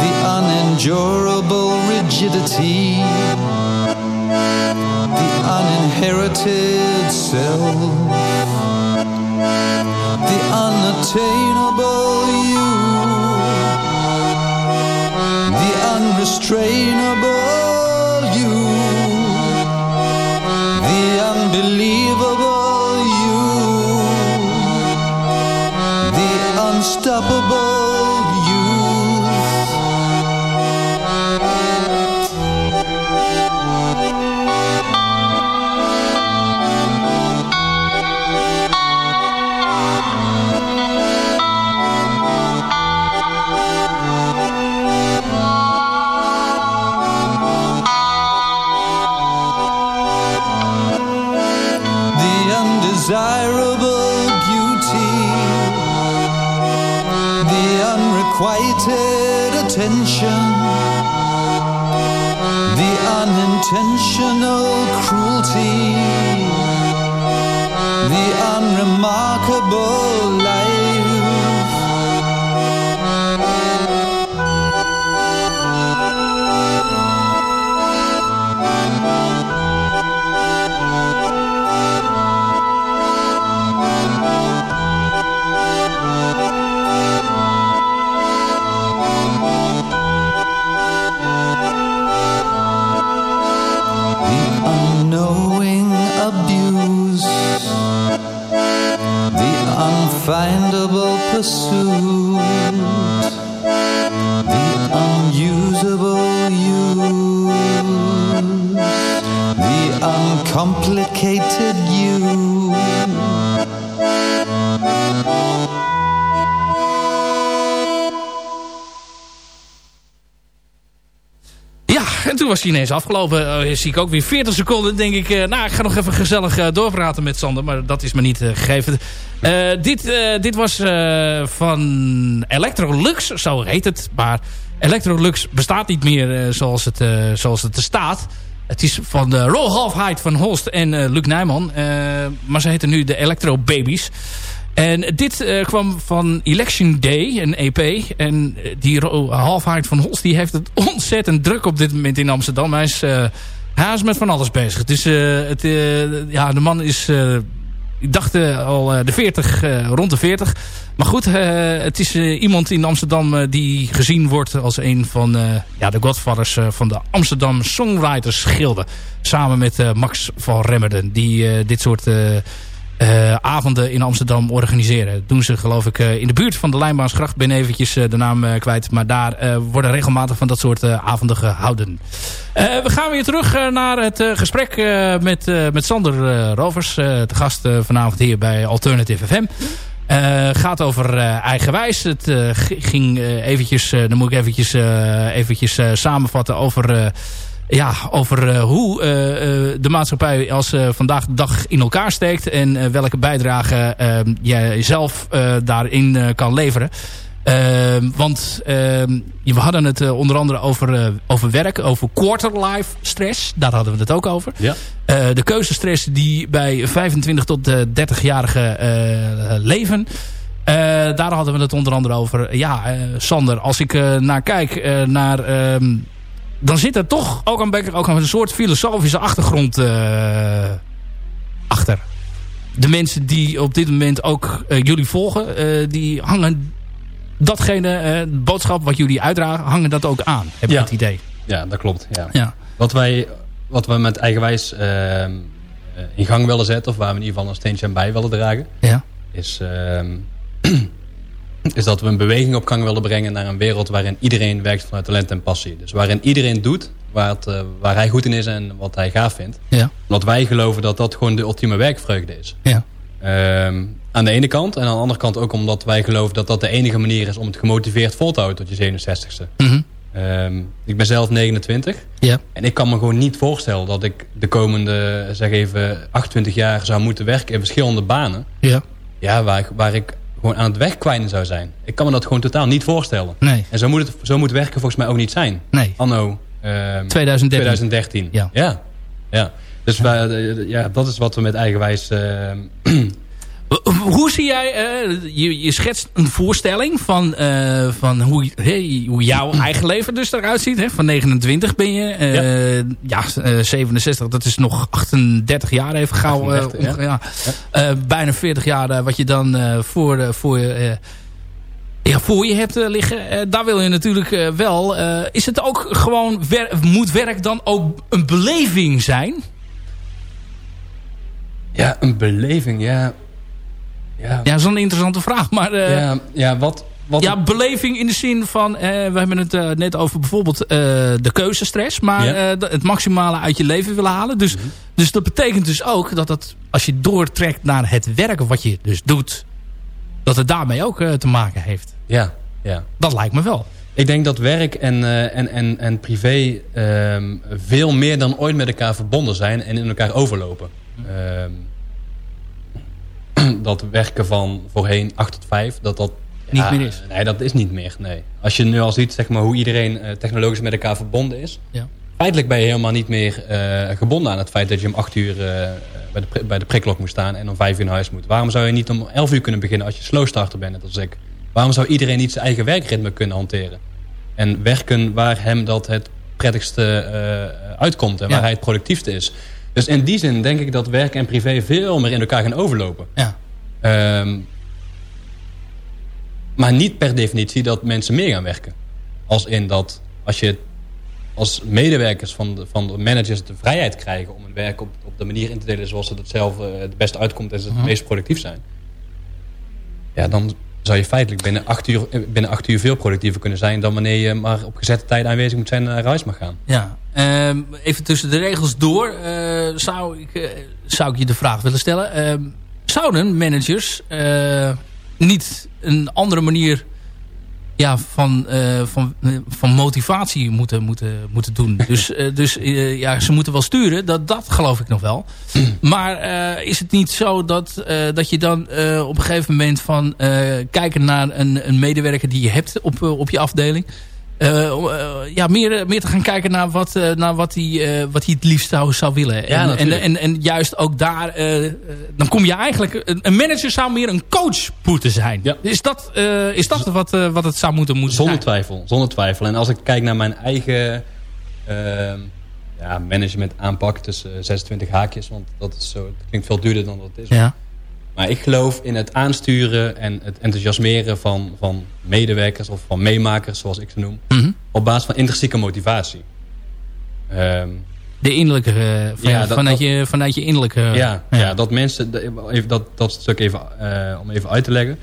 the unendurable rigidity, the uninherited self, the unattainable the unintentional cruelty, the unremarkable unfindable pursuit, the unusable use, the uncomplicated you. Was hij ineens afgelopen. Zie ik ook weer 40 seconden. denk ik, uh, nou, ik ga nog even gezellig uh, doorpraten met Sander. Maar dat is me niet gegeven. dit, dit was van Electrolux, zo heet het. Maar Electrolux bestaat niet meer zoals, het, zoals het er staat. Het is van de Half van Holst en Luc Nijman. maar ze heten nu de Electro Babies. En dit uh, kwam van Election Day, een EP. En die Halfheid van Holst die heeft het ontzettend druk op dit moment in Amsterdam. Hij is, hij is met van alles bezig. Dus het, ja, de man is, ik dacht al de 40, rond de 40. Maar goed, het is iemand in Amsterdam die gezien wordt als een van ja, de godfathers van de Amsterdam Songwriters Gilde. Samen met Max van Remmerden, die dit soort... Uh, avonden in Amsterdam organiseren. Dat doen ze geloof ik uh, in de buurt van de Lijnbaansgracht. Ben eventjes uh, de naam kwijt. Maar daar worden regelmatig van dat soort avonden gehouden. we gaan weer terug naar het gesprek met, met Sander Rovers. te gast vanavond hier bij Alternative FM. gaat over eigenwijs. Het ging eventjes, dan moet ik eventjes, eventjes samenvatten over ja, over uh, hoe uh, de maatschappij als uh, vandaag de dag in elkaar steekt. En welke bijdrage jij zelf daarin kan leveren. want we hadden het onder andere over, over werk, over quarter-life stress. Daar hadden we het ook over. Ja. de keuzestress die bij 25 tot 30-jarigen leven. daar hadden we het onder andere over. Ja, Sander, als ik naar kijk naar dan zit er toch ook een, ook een soort filosofische achtergrond uh, achter. De mensen die op dit moment ook uh, jullie volgen, uh, die hangen datgene, eh, de boodschap wat jullie uitdragen, hangen dat ook aan. Heb Ja. ik het idee. Ja, dat klopt. Ja. Ja. Wat, wij, wat we met eigenwijs eh, in gang willen zetten... of waar we in ieder geval een steentje aan bij willen dragen... Ja. is, ehm, is dat we een beweging op gang willen brengen... naar een wereld waarin iedereen werkt vanuit talent en passie. Dus waarin iedereen doet waar, het, eh, waar hij goed in is en wat hij gaaf vindt. Ja. Omdat wij geloven dat dat gewoon de ultieme werkvreugde is. Ja. Ehm, aan de ene kant. En aan de andere kant ook omdat wij geloven dat dat de enige manier is... om het gemotiveerd vol te houden tot je 67ste. Mhm. Ehm, ik ben zelf 29. Ja. En ik kan me gewoon niet voorstellen dat ik de komende, zeg even, 28 jaar zou moeten werken in verschillende banen. Ja. Ja, waar, waar ik gewoon aan het wegkwijnen zou zijn. Ik kan me dat gewoon totaal niet voorstellen. Nee. En zo moet, het, zo moet werken volgens mij ook niet zijn. Nee. Anno ehm, 2013. 2013. Ja. Ja. ja. Dus wij, eh, ja, dat is wat we met eigenwijs... ehm, Hoe zie jij, eh, je, je schetst een voorstelling van, eh, van hoe, hey, hoe jouw eigen leven dus eruit ziet. Hè? Van 29 ben je. eh, ja, eh, 67, dat is nog 38 jaar even gauw. eh, 38, ja. Eh, bijna 40 jaar eh, wat je dan eh, voor, eh, voor, eh, ja, voor je hebt eh, liggen. Eh, daar wil je natuurlijk eh, wel. eh, is het ook gewoon, wer- moet werk dan ook een beleving zijn? ja, een beleving, ja. Ja, Ja, dat is een interessante vraag. Maar eh, ja, ja wat... wat Ja, beleving in de zin van... eh, we hebben het eh, net over bijvoorbeeld de keuzestress. Maar Ja. Mhm. het maximale uit je leven willen halen. Dus, dus dat betekent dus ook dat het, als je doortrekt naar het werken wat je dus doet... dat het daarmee ook te maken heeft. ja, ja. Dat lijkt me wel. Ik denk dat werk en, en, en, en privé ehm, veel meer dan ooit met elkaar verbonden zijn en in elkaar overlopen. Ehm, dat werken van voorheen 8 tot 5, dat dat... Niet meer is. Nee, dat is niet meer, nee. Als je nu al ziet zeg maar, hoe iedereen eh, technologisch met elkaar verbonden is... Ja. Feitelijk ben je helemaal niet meer eh, gebonden aan het feit dat je om 8 uur eh, bij, de, bij de prikklok moet staan en om 5 uur naar huis moet. Waarom zou je niet om 11 uur kunnen beginnen als je slow starter bent, net als ik? Waarom zou iedereen niet zijn eigen werkritme kunnen hanteren? En werken waar hem dat het prettigste uitkomt en waar Ja. hij het productiefste is. Dus in die zin denk ik dat werk en privé veel meer in elkaar gaan overlopen. Ja. Ehm, maar niet per definitie dat mensen meer gaan werken. Als in dat als je als medewerkers van de, van de managers de vrijheid krijgen om hun werk op, op de manier in te delen zoals het het zelf eh, het beste uitkomt en ze het meest productief zijn. Ja, dan zou je feitelijk binnen acht, uur, eh, binnen acht uur veel productiever kunnen zijn dan wanneer je maar op gezette tijd aanwezig moet zijn en naar huis mag gaan. Ja. Ehm, even tussen de regels door eh, zou, ik, eh, zou ik je de vraag willen stellen. Ehm, zouden managers niet een andere manier ja, van, eh, van, van motivatie moeten, moeten, moeten doen? dus eh, dus eh, ja, ze moeten wel sturen, dat, dat geloof ik nog wel. maar is het niet zo dat, dat je dan op een gegeven moment van kijken naar een, een medewerker die je hebt op, op je afdeling... Eh, eh, ja, meer, eh, meer te gaan kijken naar wat, naar wat, hij, wat hij het liefst zou, zou willen. Ja, en, en, en, en juist ook daar, dan kom je eigenlijk... Een, manager zou meer een coach moeten zijn. Ja. Is dat, is dat wat, wat het zou moeten, moeten Zonder zijn? twijfel, zonder twijfel. En als ik kijk naar mijn eigen ehm, ja, management aanpak tussen 26 haakjes, want dat, is zo, klinkt veel duurder dan dat het is. Ja. Maar ik geloof in het aansturen en het enthousiasmeren van, van medewerkers of van meemakers, zoals ik ze noem, Mhm. op basis van intrinsieke motivatie. Ehm, De innerlijke, eh, van, Ja, dat- vanuit, dat- je, vanuit je innerlijke... ja, ja. dat mensen, even, dat, dat stuk even, eh, om even uit te leggen.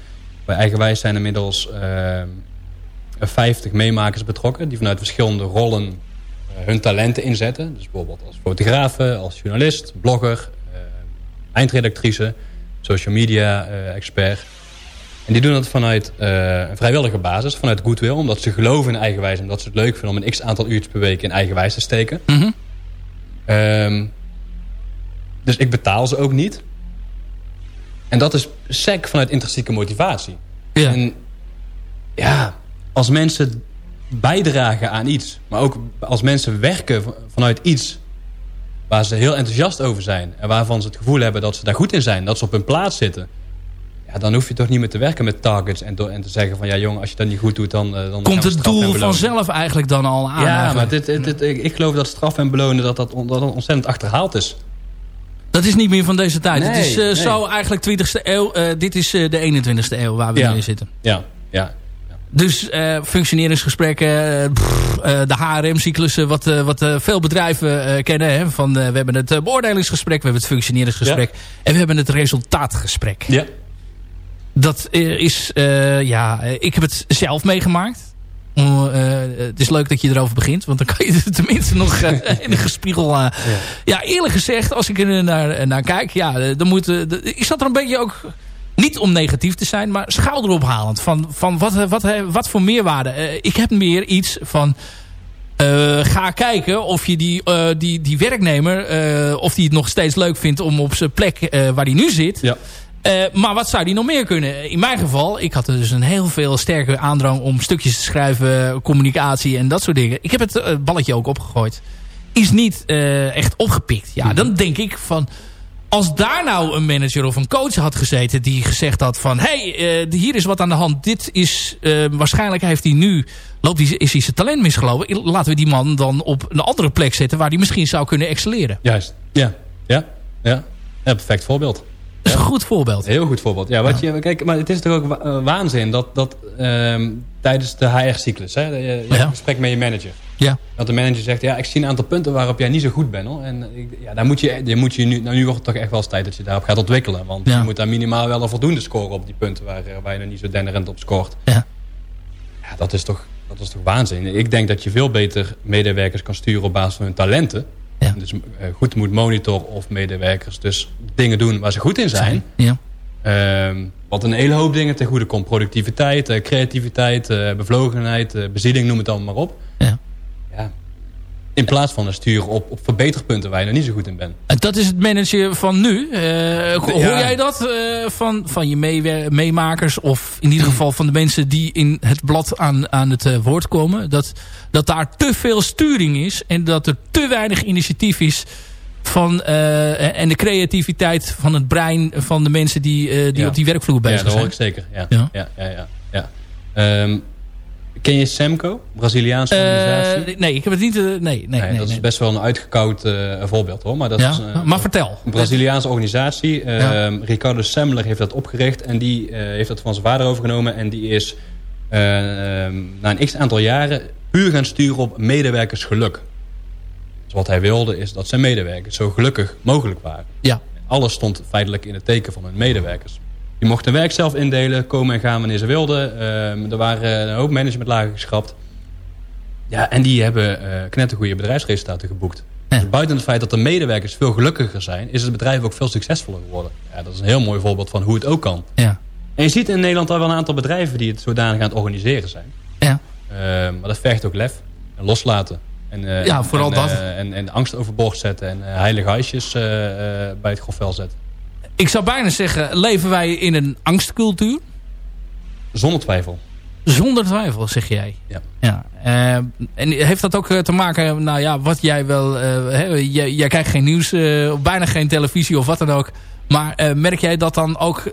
Bij Eigenwijs zijn inmiddels ehm 50 meemakers betrokken, die vanuit verschillende rollen eh, hun talenten inzetten. Dus bijvoorbeeld als fotograaf, als journalist, blogger, eh, eindredactrice, social media eh, expert. En die doen dat vanuit eh, een vrijwillige basis, vanuit goodwill, omdat ze geloven in eigenwijs en dat ze het leuk vinden om een x aantal uurtjes per week in eigenwijs te steken. Mhm. Ehm, dus ik betaal ze ook niet. En dat is sec vanuit intrinsieke motivatie. Ja. En ja, als mensen bijdragen aan iets, maar ook als mensen werken vanuit iets waar ze heel enthousiast over zijn en waarvan ze het gevoel hebben dat ze daar goed in zijn, dat ze op hun plaats zitten, ja, dan hoef je toch niet meer te werken met targets en, en te zeggen van ja jongen, als je dat niet goed doet, dan, eh, dan Komt het doel vanzelf eigenlijk dan al aan? Ja, eigenlijk? maar dit, dit, dit- ik, ik geloof dat straf en belonen dat dat, on- dat dat ontzettend achterhaald is. Dat is niet meer van deze tijd. het Nee, is eh, nee. zo eigenlijk 20e eeuw. eh, dit is de 21e eeuw waar we Ja. nu in zitten. Ja, ja. Ja. Dus eh, functioneringsgesprekken, eh, pff, eh, de HRM-cyclussen, wat, wat veel bedrijven kennen. Hè, van, we hebben het beoordelingsgesprek, we hebben het functioneringsgesprek en we hebben het resultaatgesprek. Ja. Dat is, ja, ik heb het zelf meegemaakt. Oh, het is leuk dat je erover begint, want dan kan je er tenminste nog in de gespiegel... eh, ja. eerlijk gezegd, als ik er naar, naar kijk, ja, dan moet, ik zat er een beetje ook... Niet om negatief te zijn, maar schouderophalend. Van, van wat, eh, wat, eh, wat voor meerwaarde. Eh, ik heb meer iets van... ga kijken of je die, die, die werknemer... of die het nog steeds leuk vindt om op zijn plek waar hij nu zit... Ja. Maar wat zou die nog meer kunnen? In mijn geval, ik had dus een heel veel sterke aandrang om stukjes te schrijven, communicatie en dat soort dingen. Ik heb het balletje ook opgegooid. Is niet echt opgepikt. Ja, dan denk ik van, als daar nou een manager of een coach had gezeten die gezegd had van, hé, hey, eh, hier is wat aan de hand. Dit is, eh, waarschijnlijk heeft hij nu, loopt hij, is hij zijn talent misgelopen. Laten we die man dan op een andere plek zetten waar hij misschien zou kunnen excelleren. Juist. Ja. Ja. Ja. Ja, perfect voorbeeld. Dat is een goed voorbeeld. Heel goed voorbeeld. Ja, wat Je, kijk, maar het is toch ook wa- eh, waanzin dat, dat ehm, tijdens de HR-cyclus, hè, je, je Ja. gesprek met je manager. Ja. Dat de manager zegt, ja, ik zie een aantal punten waarop jij niet zo goed bent. Hoor. En ik, ja, daar moet je, je moet je nu, nou, nu wordt het toch echt wel eens tijd dat je daarop gaat ontwikkelen. Want Ja. je moet daar minimaal wel een voldoende scoren op die punten waar, eh, waar je nog niet zo denderend op scoort. Ja. Ja, dat is toch, dat is toch waanzin. Ik denk dat je veel beter medewerkers kan sturen op basis van hun talenten. Ja. Dus eh, goed moet monitoren of medewerkers dus dingen doen waar ze goed in zijn. Ja. Ehm, wat een hele hoop dingen ten goede komt. Productiviteit, eh, creativiteit, eh, bevlogenheid, bezieling, noem het allemaal maar op. Ja. Ja. In plaats van een sturen op, op verbeterpunten waar je nog niet zo goed in bent. En dat is het managen van nu. Eh, hoor Ja. jij dat eh, van, van je meemakers of in ieder geval van de mensen die in het blad aan, aan het eh, woord komen? Dat, dat daar te veel sturing is en dat er te weinig initiatief is van, en de creativiteit van het brein van de mensen die, die Ja. op die werkvloer Ja, bezig dat hoor zijn. ik zeker. Ja. Ja. Ja. Ja, ja, ja, Ehm, ken je Semco? Braziliaanse organisatie? Eh, nee, ik heb het niet... eh, nee, nee, nee, Nee, dat nee. is best wel een uitgekoud eh, voorbeeld hoor. Maar, dat Ja, is, maar vertel. Een Braziliaanse organisatie. Ja. Ehm, Ricardo Semler heeft dat opgericht. En die heeft dat van zijn vader overgenomen. En die is eh, ehm, na een x aantal jaren puur gaan sturen op medewerkersgeluk. Dus wat hij wilde is dat zijn medewerkers zo gelukkig mogelijk waren. Ja. Alles stond feitelijk in het teken van hun medewerkers. Die mochten werk zelf indelen, komen en gaan wanneer ze wilden. Ehm, er waren een hoop managementlagen geschrapt. Ja, en die hebben uh, knettergoeie bedrijfsresultaten geboekt. Ja. Dus buiten het feit dat de medewerkers veel gelukkiger zijn... is het bedrijf ook veel succesvoller geworden. Ja, dat is een heel mooi voorbeeld van hoe het ook kan. Ja. En je ziet in Nederland al wel een aantal bedrijven... die het zodanig aan het organiseren zijn. Ja. Ehm, maar dat vergt ook lef en loslaten. En, eh, Ja, vooral en, dat. eh, en, en angst overboord zetten en eh, heilige huisjes eh, eh, bij het grofvel zetten. Ik zou bijna zeggen, leven wij in een angstcultuur? Zonder twijfel. Zonder twijfel, zeg jij. Ja. ja. Eh, en heeft dat ook eh, te maken, nou ja, wat jij wel... hè, jij, jij kijkt geen nieuws, eh, bijna geen televisie of wat dan ook. Maar merk jij dat dan ook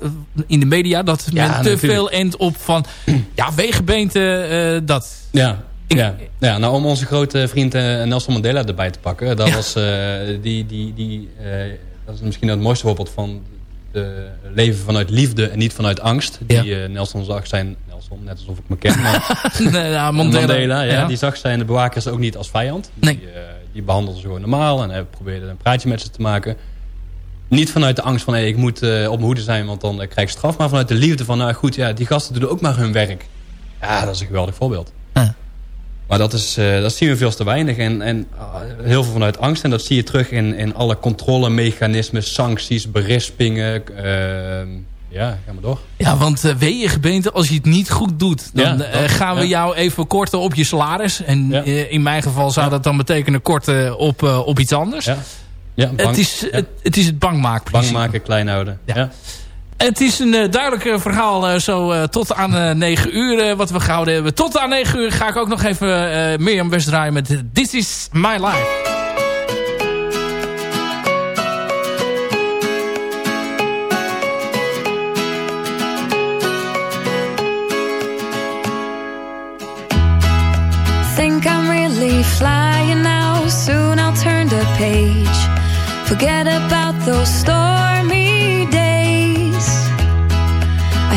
in de media? Dat Ja, men te natuurlijk. veel endt op van... Ja, wegenbeente, dat... Ja, Ik- ja. ja, nou om onze grote vriend Nelson Mandela erbij te pakken. Dat Ja. was die, die, die, dat is misschien het mooiste voorbeeld van leven vanuit liefde en niet vanuit angst. Die Ja. eh, Nelson zag zijn, Nelson, net alsof ik me ken. Maar ja, Mandela. Mandela, ja, ja. die zag zijn bewakers ook niet als vijand. Nee. Die, eh, die behandelde ze gewoon normaal en hij probeerde een praatje met ze te maken. Niet vanuit de angst van hey, ik moet eh, op mijn hoede zijn, want dan krijg ik straf. Maar vanuit de liefde van nou goed, ja, die gasten doen ook maar hun werk. Ja, dat is een geweldig voorbeeld. Ja. Maar dat, is, eh, dat zien we veel te weinig. En, en ah, heel veel vanuit angst. En dat zie je terug in, in alle controlemechanismen, sancties, berispingen. ehm, ja, ga maar door. Ja, want uh, weet je gemeente, als je het niet goed doet... dan Ja, eh, dat- gaan we ja. jou even korten op je salaris. En Ja. eh, in mijn geval zou dat dan betekenen korten op, eh, op iets anders. Ja. Ja, het, is, het, het is het klein houden. Ja. Het is een eh, duidelijk eh, verhaal eh, zo tot aan eh 9 uur wat we gehouden hebben. Tot aan 9 uur ga ik ook nog even Mirjam West draaien met This Is My Life. Think I'm really flying now. Soon I'll turn the page. Forget about those stormy